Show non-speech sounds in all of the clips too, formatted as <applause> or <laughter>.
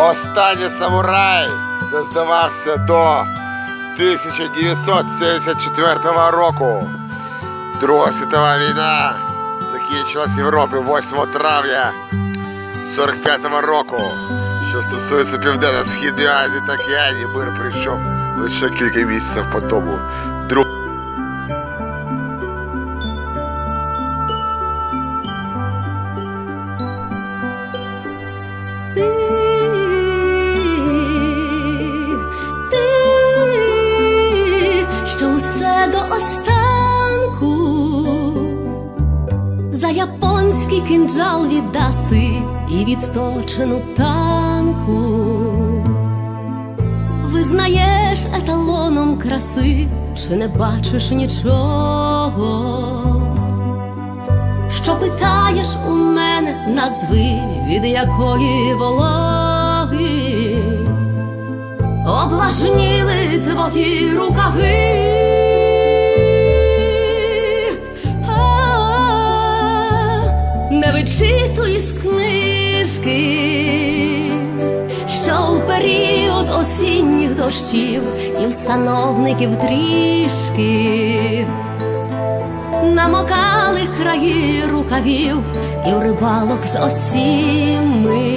Останній самурай не здавався до 1974 року. Друга світова війна закінчилась в Європі 8 травня 45-го року. Що стосується Південно-Східної Азії та Океанії, мир прийшов лише кілька місяців по тому. Друг... кинджал віддаси і відточену танку. Визнаєш еталоном краси, чи не бачиш нічого? Що питаєш у мене назви, від якої вологи облажніли твої рукави. Не вичитуй з книжки, що в період осінніх дощів і в сановників трішки намокали краї рукавів і в рибалок з осіми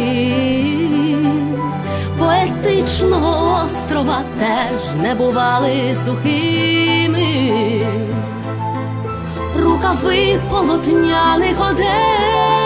поетичного острова теж не бували сухими. Рукави полотняних одеж.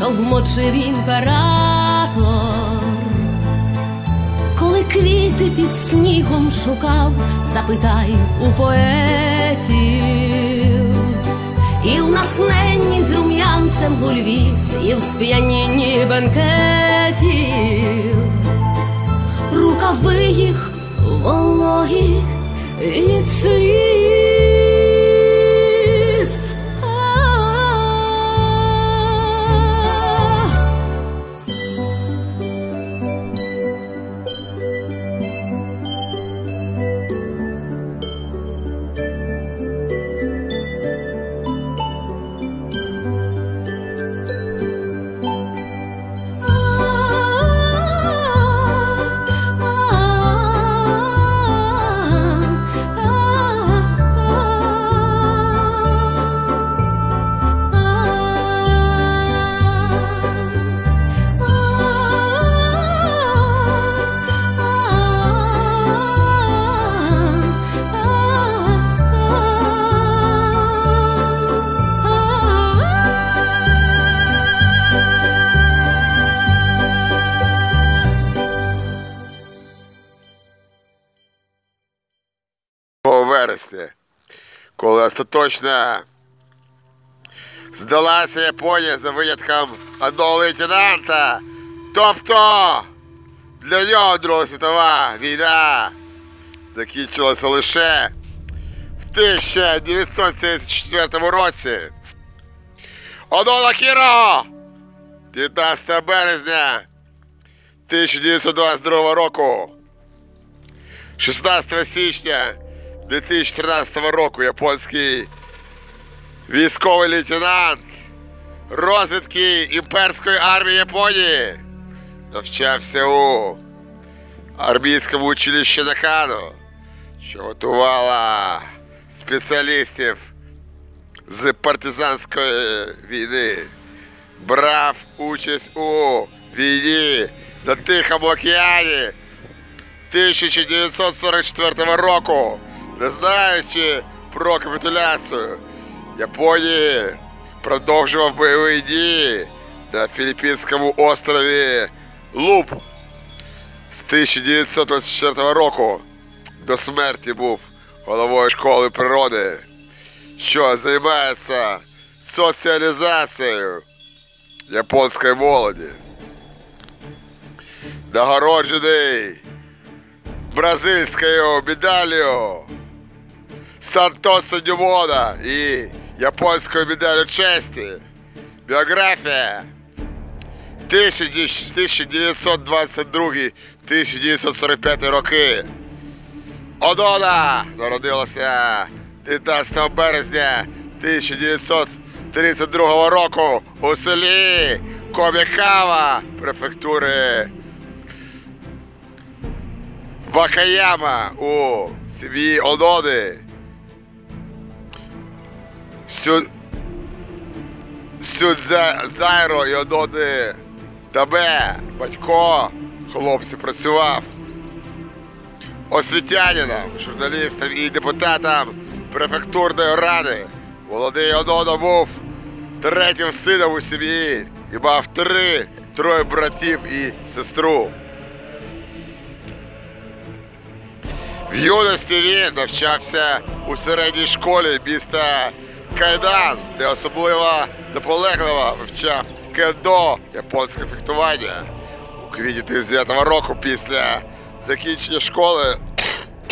Що вмочив імператор. Коли квіти під снігом шукав, запитай у поетів, і в натхненні з рум'янцем гульвіз, і в сп'янінні бенкетів, рукави їх вологі і циз. У вересні, коли остаточно здалася Японія за винятком одного лейтенанта. Тобто для нього Друга світова війна закінчилася лише в 1974 році. Одола Хіро! 19 березня 1922 року. 16 січня 2013 року японський військовий лейтенант розвідки імперської армії Японії навчався у армійському училищі Накану, що готувала спеціалістів з партизанської війни. Брав участь у війні на Тихому океані 1944 року, не знаючи про капітуляцію Японії продовжував бойові дії на Філіппінському острові Луб з 1924 року до смерті був головою школи природи, що займається соціалізацією японської молоді. Нагороджений бразильською медаллю Сантоса Дюмона і японською медаллю честі. Біографія 1922-1945 роки. Одона народилася 19 березня 1932 року у селі Комікава префектури Вакаяма у сім'ї Одони. Сю... Сюдзайро і Одони Табе, батько, хлопці працював освітянином, журналістом і депутатом префектурної ради. Молодий Одоно був третім сином у сім'ї і мав три, троє братів і сестру. В юності він навчався у середній школі міста Кайдан, де особливо наполегливо вивчав кендо японське фехтування. У квітні 39 року після закінчення школи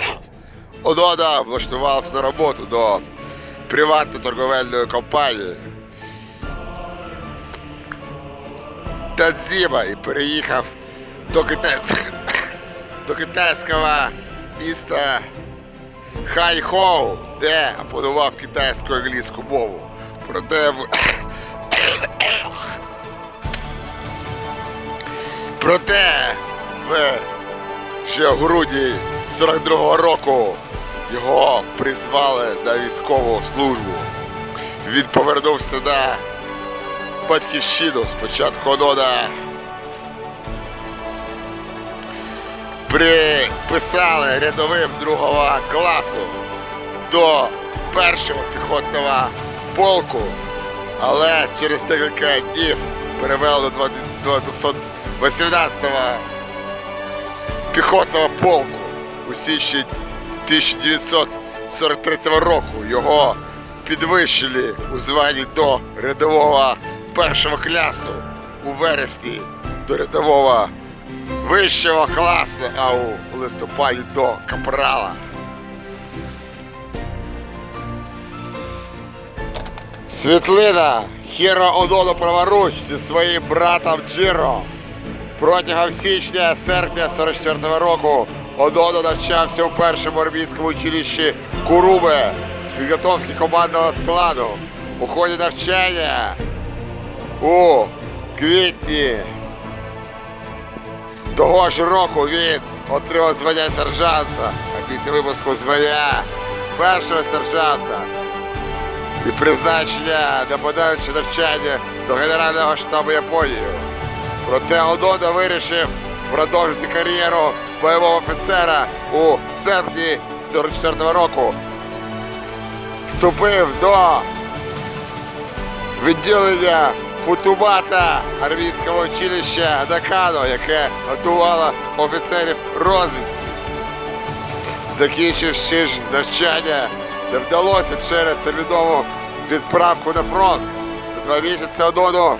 <coughs> Одода влаштувався на роботу до приватної торговельної компанії Тадзіба і переїхав до китайського, <coughs> до китайського міста Хайхоу, де опанував китайську англійську мову. Проте в... Проте в ще в грудні 42-го року його призвали на військову службу. Він повернувся на батьківщину спочатку Онода приписали рядовим другого класу до першого піхотного полку, але через декілька днів перевели до 218-го піхотного полку у січні 1943 року. Його підвищили у званні до рядового першого класу у вересні до рядового вищого класу, а у листопаді до капрала. Світлина Хіро Одоно праворуч зі своїм братом Джиро. Протягом січня-серпня 44-го року Одоно навчався у першому армійському училищі Курубе з підготовки командного складу. У ході навчання у квітні того ж року він отримав звання сержанта, а після випуску звання першого сержанта і призначення на подальше навчання до Генерального штабу Японії. Проте Одода вирішив продовжити кар'єру бойового офіцера у серпні 44-го року. Вступив до відділення Футубата армійського училища Накано, яке готувало офіцерів розвідки. Закінчивши ж навчання, не вдалося через термінову відправку на фронт. За два місяці Одону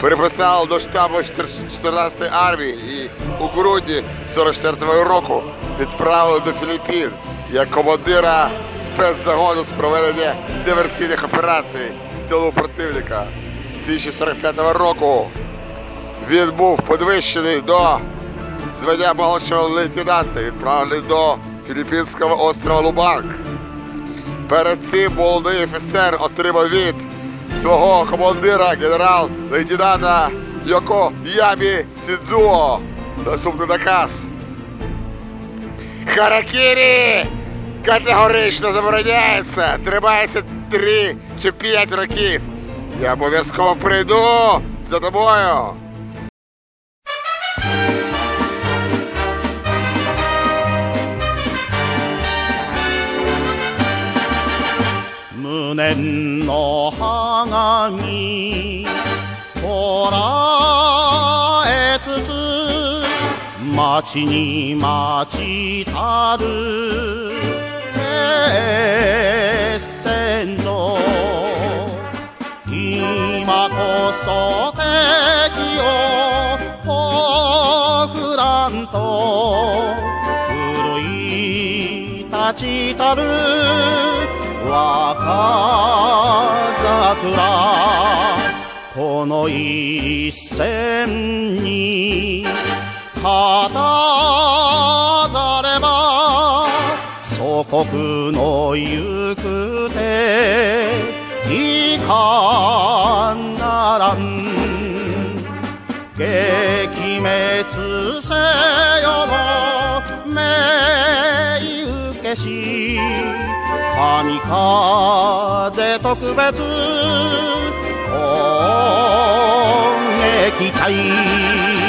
переписали до штабу 14-ї армії і у грудні 44-го року відправили до Філіппін як командира спецзагону з проведення диверсійних операцій тилу противника. В січні 45-го року він був підвищений до звання молодшого лейтенанта, відправлений до Філіппінського острова Лубанг. Перед цим молодий офіцер отримав від свого командира генерал-лейтенанта Йоко Ямі Сідзуо. Наступний наказ. Харакірі категорично забороняється. Тримайся три чи п'ять років. Я обов'язково прийду за тобою. 눈엔너 항암이 보라에뜨즈 마치니 마치 다른 決戦の。今こそ敵をほらんと古い立ちたる若桜。この一戦に。勝たざれば祖国の行く手いかならん。撃滅せよの命受けし神風特別攻撃隊。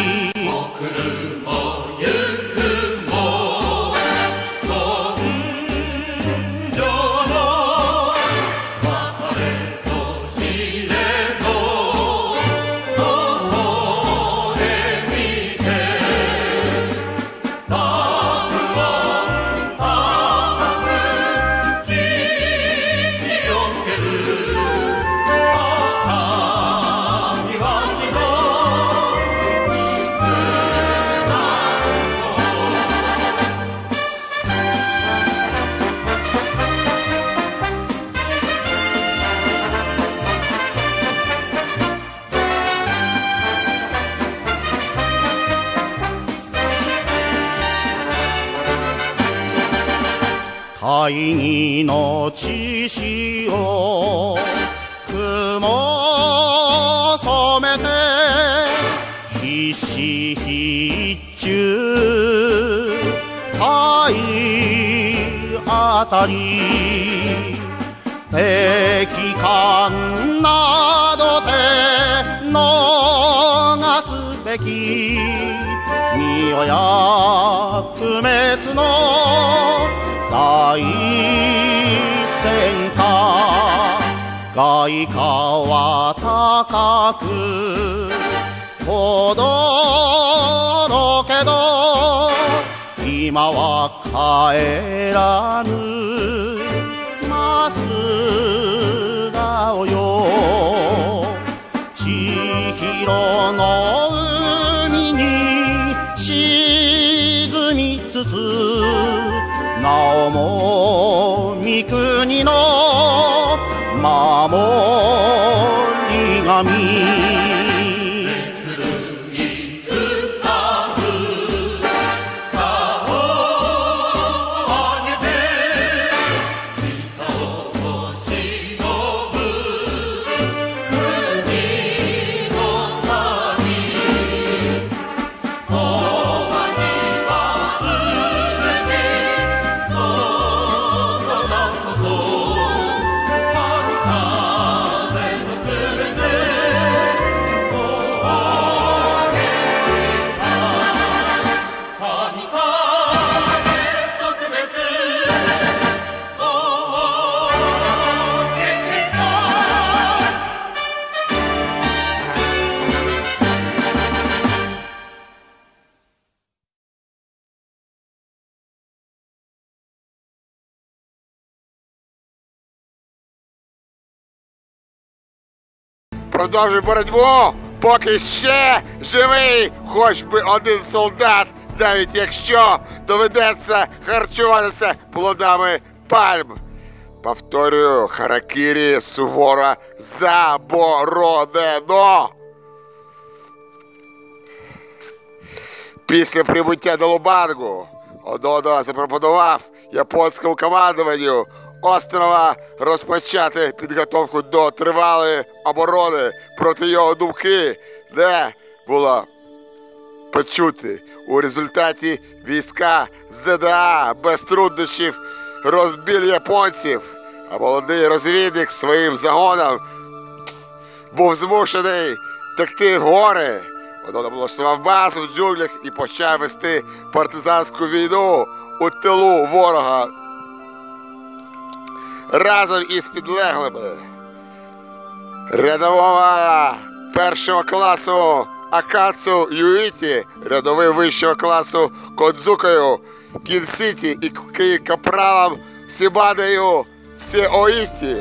会議の知識を雲染めて必死必中体当たり敵艦などで逃すべき身を役外貨は高くほどろけど今は帰らぬますだおよ。千尋の海に沈みつつなおも三国の Oh. Продовжуй боротьбу, поки ще живий хоч би один солдат, навіть якщо доведеться харчуватися плодами пальм. Повторюю, харакірі суворо заборонено. Після прибуття до Лубангу Ододо запропонував японському командуванню острова розпочати підготовку до тривалої оборони проти його думки, де було почути. У результаті війська ЗДА без труднощів розбили японців, а молодий розвідник своїм загоном був змушений текти в гори. Воно облаштував базу в джунглях і почав вести партизанську війну у тилу ворога. Разом із підлеглими. Рядового першого класу Акацу Юїті, рядовий вищого класу Кодзука Кінсіті і капралом Сібадею Сеоїті.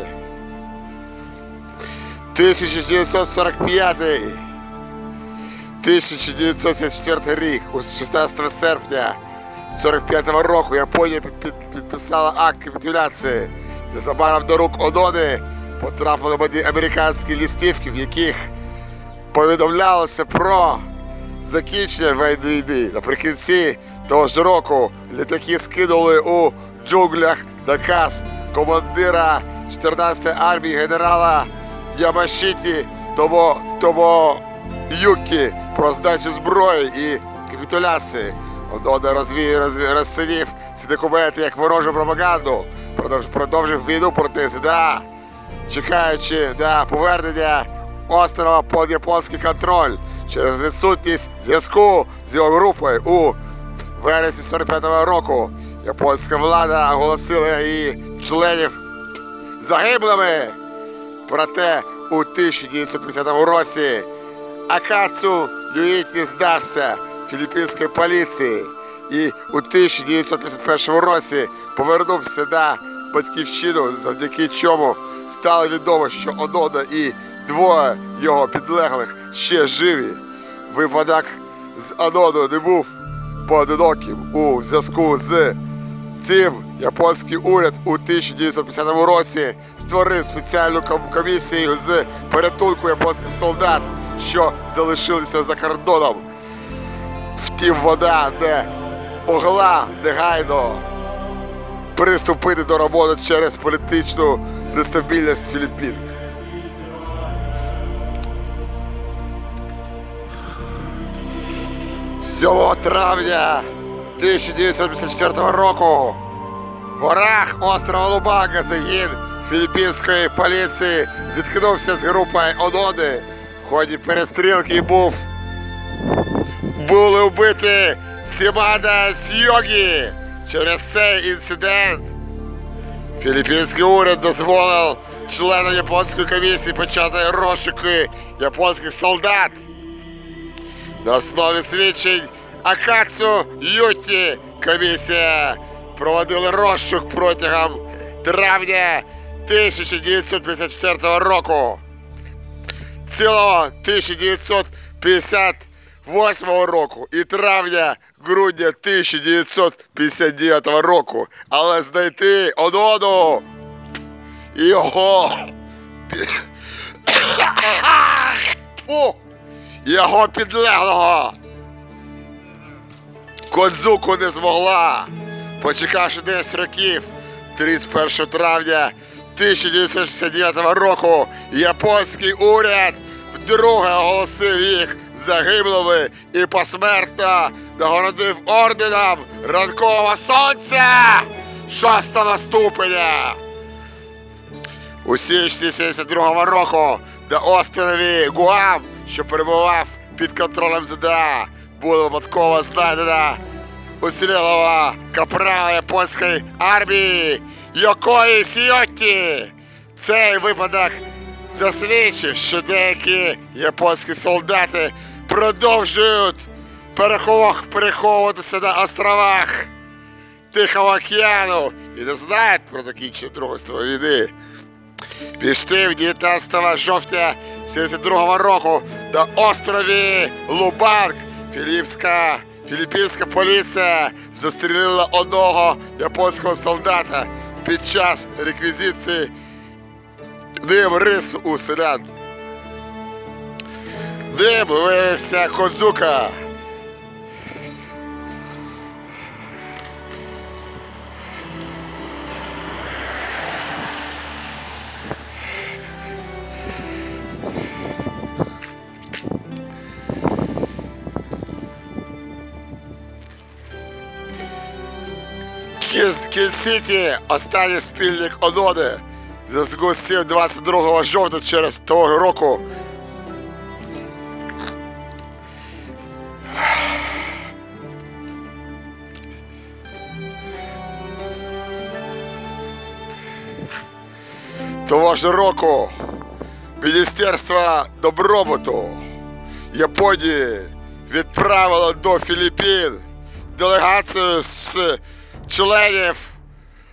1945 1974 рік, у 16 серпня 45-го року Японія під- під- підписала акт капітуляції. Незабаром до рук Одони потрапили мені американські листівки, в яких повідомлялося про закінчення війни. Наприкінці того ж року літаки скинули у джунглях наказ командира 14-ї армії генерала Ямашіті Томо, Томо Юкі про здачу зброї і капітуляції. Одода розвій, розцінив ці документи як ворожу пропаганду, продовжив війну проти СДА, чекаючи на повернення острова під японський контроль через відсутність зв'язку з його групою у вересні 45-го року. Японська влада оголосила її членів загиблими. Проте у 1950 році Акацу Юїті здався філіппінській поліції і у 1951 році повернувся на батьківщину, завдяки чому стало відомо, що Онода і двоє його підлеглих ще живі. Випадок з Анодою не був поодиноким у зв'язку з Цим японський уряд у 1950 році створив спеціальну комісію з порятунку японських солдат, що залишилися за кордоном. Втім, вода не могла негайно приступити до роботи через політичну нестабільність Філіппін. – 7 травня 1954 року в горах острова Лубага загін філіппінської поліції зіткнувся з групою Оноди. В ході перестрілки був були вбиті Сімада Сьогі. Через цей інцидент філіппінський уряд дозволив членам японської комісії почати розшуки японських солдат. На основі свідчень Акацу Юті комісія проводила розшук протягом травня 1954 року. Цілого 1958 року і травня грудня 1959 року. Але знайти Оноду і його його підлеглого Кодзуку не змогла. Почекавши 10 років, 31 травня 1969 року японський уряд вдруге оголосив їх загиблими і посмертно нагородив орденом ранкового сонця шостого ступеня. У січні 72 року на острові Гуам, що перебував під контролем ЗДА, було випадково знайдена уцілілого капрала японської армії Йокої Сіоті. Цей випадок засвідчив, що деякі японські солдати продовжують перехов- переховуватися на островах Тихого океану і не знають про закінчення Другої світової війни. Між тим, 19 жовтня 72 року на острові Лубанг філіпська, філіппінська поліція застрілила одного японського солдата під час реквізиції ним рису у селян. Ним виявився Кодзука. Кін-Сіті останній спільник Оноди. В зв'язку з цим 22 жовтня через того року Того ж року Міністерство добробуту Японії відправило до Філіппін делегацію з членів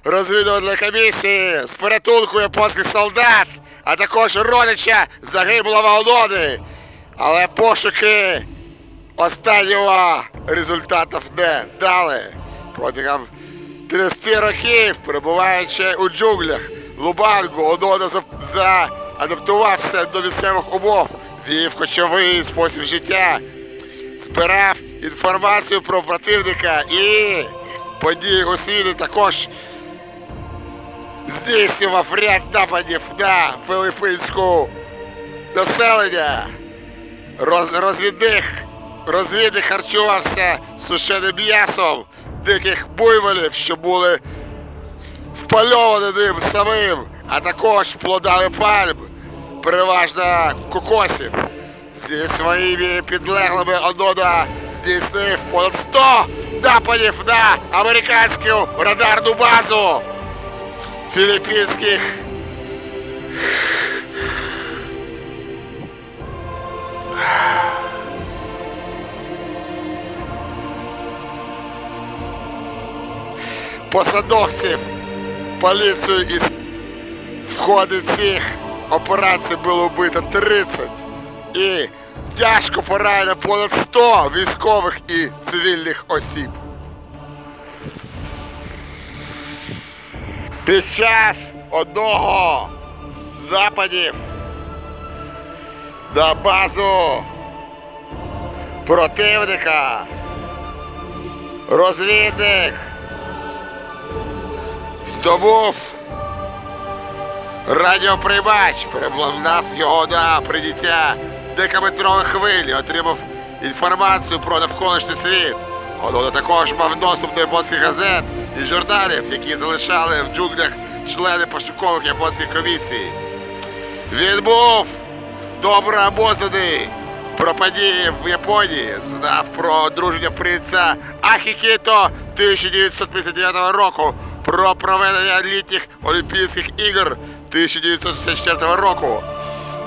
розвідувальної комісії з порятунку японських солдат, а також родича загиблого Олони. Але пошуки останнього результатів не дали. Протягом 30 років, перебуваючи у джунглях Лубангу, Одона заадаптувався до місцевих умов, вів кочовий спосіб життя, збирав інформацію про противника і події у світі також здійснював ряд нападів на філіппінську населення. Роз, розвідних, розвідник харчувався сушеним м'ясом диких буйволів, що були впальовані ним самим, а також плодами пальм, переважно кокосів. Зі своїми підлеглими Одона здійснив понад 100 нападів на американську радарну базу філіппінських посадовців поліцію із в ході цих операцій було вбито 30 і тяжко поранено понад 100 військових і цивільних осіб. Під час одного з нападів на базу противника розвідник здобув радіоприймач, переобладнав його на прийняття декаметрових хвиль і отримав інформацію про навколишній світ. Воно також мав доступ до японських газет і журналів, які залишали в джунглях члени пошукових японських комісій. Він був добре обознаний про події в Японії, знав про одруження принца Ахікіто 1959 року, про проведення літніх Олімпійських ігор 1964 року.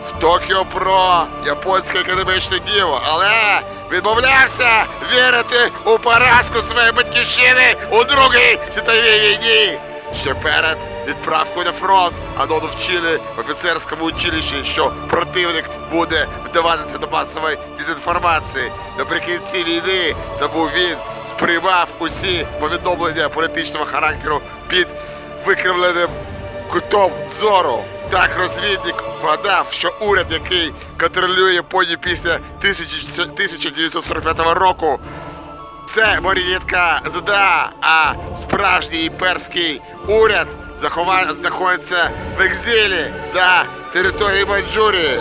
В Токіо про японське економічне діло, але відмовлявся вірити у поразку своєї батьківщини у Другій світовій війні. Ще перед відправкою на фронт Анону вчили в офіцерському училищі, що противник буде вдаватися до масової дезінформації. Наприкінці війни тому він сприймав усі повідомлення політичного характеру під викривленим кутом зору. Так розвідник вгадав, що уряд, який контролює Японію після 1945 року, це марієтка ЗДА, а справжній імперський уряд знаходиться в екзилі на території Маньчжурії.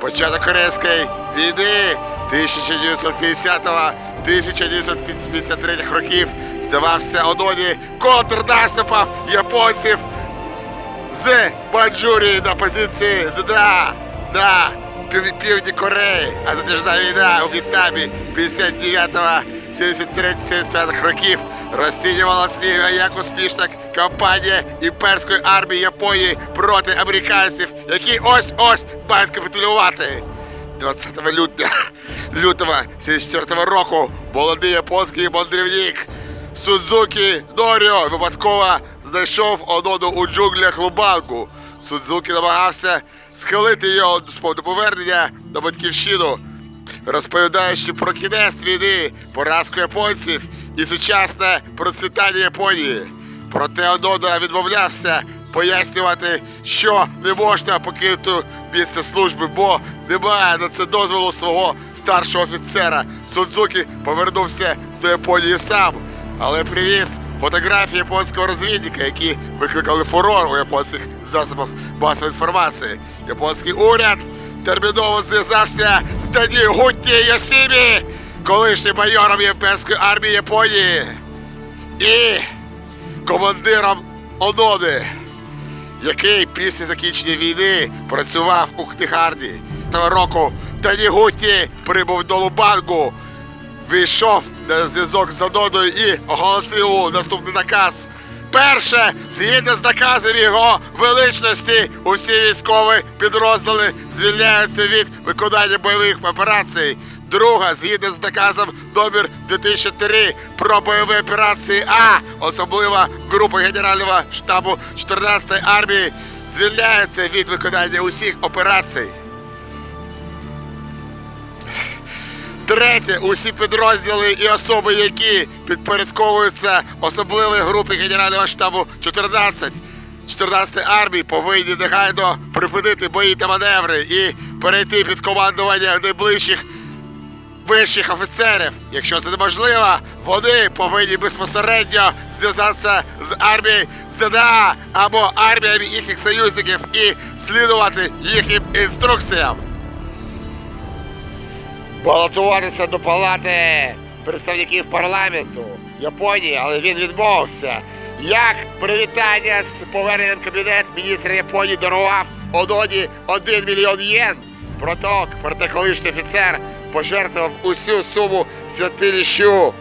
Початок Корейської війни 1950-1953 років здавався Одоні контрнаступом японців з Маньчжурії на позиції ЗДА на пів- півдні Кореї, а затяжна війна у В'єтнамі 59-73-75 років розцінювалася як успішна кампанія імперської армії Японії проти американців, які ось-ось мають капітулювати. 20 лютня, лютого 74 року молодий японський мандрівник Судзукі Доріо випадково знайшов Оноду у джунглях Лубангу. Судзукі намагався схилити його з повернення на батьківщину, розповідаючи про кінець війни, поразку японців і сучасне процвітання Японії. Проте Онода відмовлявся пояснювати, що не можна покинути місце служби, бо немає на це дозволу свого старшого офіцера. Судзукі повернувся до Японії сам, але привіз фотографії японського розвідника, які викликали фурор у японських засобах масової інформації. Японський уряд терміново зв'язався з Тані Гутті Йосімі, колишнім майором імперської армії Японії і командиром Оноди який після закінчення війни працював у книгарні. Того року Танігуті прибув до Лубангу, вийшов на зв'язок з Анодою і оголосив наступний наказ Перше, згідно з наказом його величності, усі військові підрозділи звільняються від виконання бойових операцій. Друга, згідно з наказом номер 2003 про бойові операції А, особлива група Генерального штабу 14-ї армії, звільняється від виконання усіх операцій. Третє, усі підрозділи і особи, які підпорядковуються особливій групі Генерального штабу 14 14 армії, повинні негайно припинити бої та маневри і перейти під командування найближчих вищих офіцерів. Якщо це неможливо, вони повинні безпосередньо зв'язатися з армією ЗДА або арміями їхніх союзників і слідувати їхнім інструкціям балотуватися до палати представників парламенту Японії, але він відмовився. Як привітання з поверненням кабінет міністр Японії дарував Одоні 1 мільйон єн. Проте, проте колишній офіцер пожертвував усю суму святилищу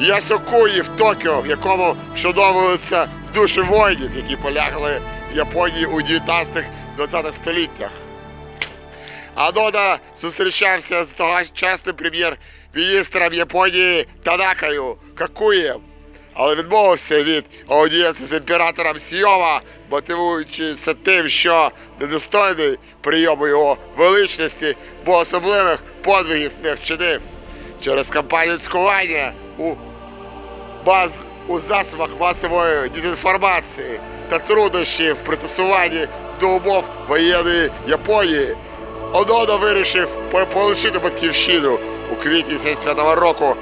Ясокуї в Токіо, в якому вшановуються душі воїнів, які полягли в Японії у 19-20 століттях. Анода зустрічався з тогочасним прем'єр-міністром Японії Танакою Какуєм, але відмовився від аудієнції з імператором Сйома, мотивуючи тим, що недостойний прийому його величності, бо особливих подвигів не вчинив. Через кампанію цькування у баз у засобах масової дезінформації та труднощі в пристосуванні до умов воєнної Японії. Одода вирішив по- полишити батьківщину у квітні 75-го року.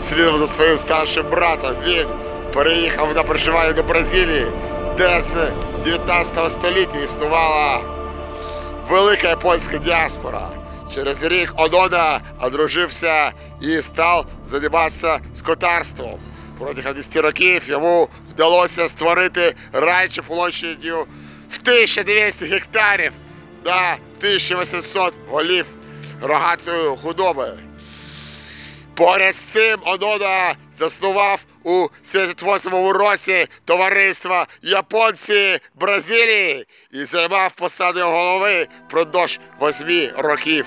Слідом за своїм старшим братом він переїхав на проживання до Бразилії, де з 19 століття існувала велика японська діаспора. Через рік Одода одружився і став займатися скотарством. Протягом 10 років йому вдалося створити райче площадю в 1200 гектарів на 1800 голів рогатої худоби. Поряд з цим Одода заснував у 78 році товариство Японці Бразилії і займав посаду голови впродовж 8 років.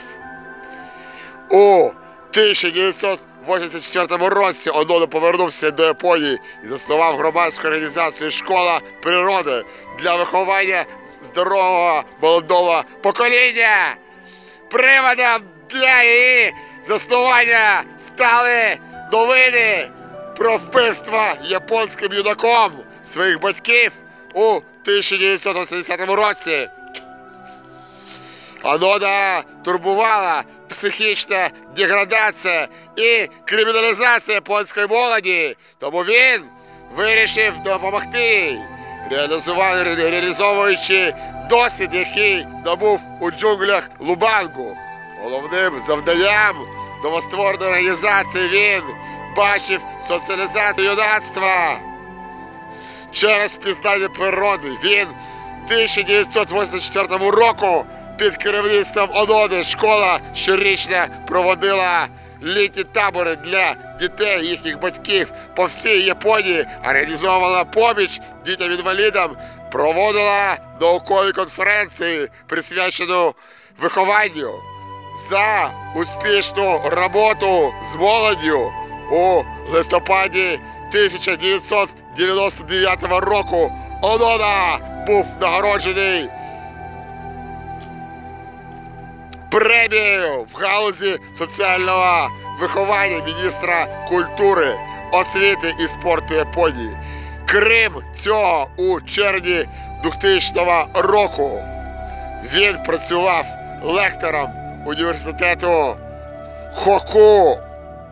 У 1984 році Одода повернувся до Японії і заснував громадську організацію Школа природи для виховання здорового молодого покоління. Приводом для її заснування стали новини про вбивство японським юнаком своїх батьків у 1980 році. Анода турбувала психічна деградація і криміналізація японської молоді, тому він вирішив допомогти реалізовуючи досвід, який набув у джунглях Лубангу. Головним завданням новоствореної організації він бачив соціалізацію юнацтва. Через пізнання природи він 1984 року під керівництвом Оноди школа щорічно проводила літні табори для дітей їхніх батьків по всій Японії, організовувала поміч дітям-інвалідам, проводила наукові конференції, присвячену вихованню за успішну роботу з молоддю у листопаді 1999 року Онода був нагороджений премією в галузі соціального виховання міністра культури, освіти і спорту Японії. Крім цього, у червні 2000 року він працював лектором університету Хоку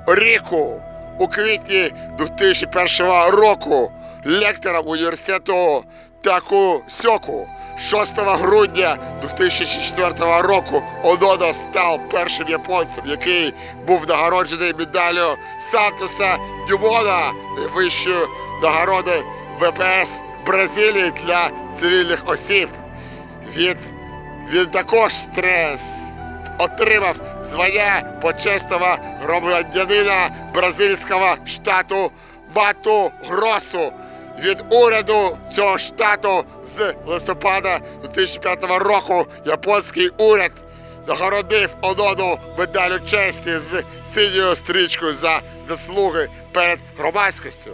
Ріку у квітні 2001 року лектором університету Таку Сьоку. 6 грудня 2004 року Одода став першим японцем, який був нагороджений медаллю Сантоса Дюмона вищої нагороди ВПС Бразилії для цивільних осіб. Від він також стрес отримав звання почесного громадянина бразильського штату Мату Гросу від уряду цього штату з листопада 2005 року японський уряд нагородив Оноду медалю честі з синьою стрічкою за заслуги перед громадськістю.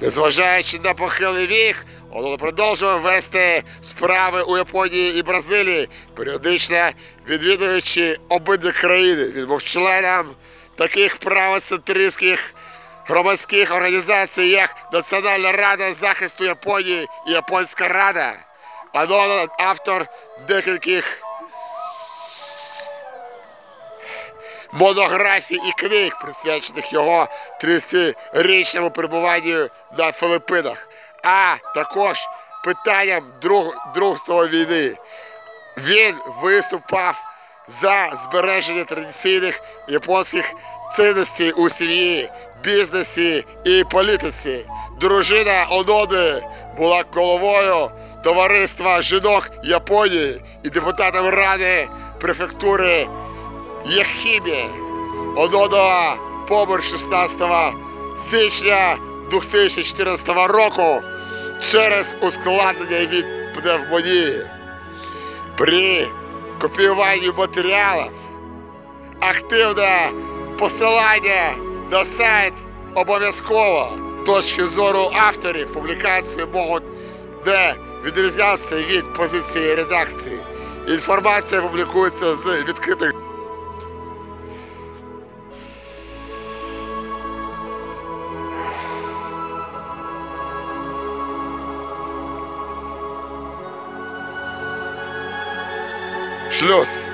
Незважаючи на похилий вік, продовжує вести справи у Японії і Бразилії, періодично відвідуючи обидві країни. Він був членом таких правоцентристських громадських організацій, як Національна рада захисту Японії і Японська Рада. Онода автор декількох монографій і книг, присвячених його 30-річному перебуванню на Филиппинах, а також питанням друг, Другої війни. Він виступав за збереження традиційних японських цінностей у сім'ї, бізнесі і політиці. Дружина Оноди була головою товариства жінок Японії і депутатом ради префектури Єхімі. Онода помер 16 січня 2014 року через ускладнення від пневмонії. При копіюванні матеріалів активне посилання на сайт обов'язково. Точки зору авторів публікації можуть не відрізнятися від позиції редакції. Інформація публікується з відкритих. Шлюз.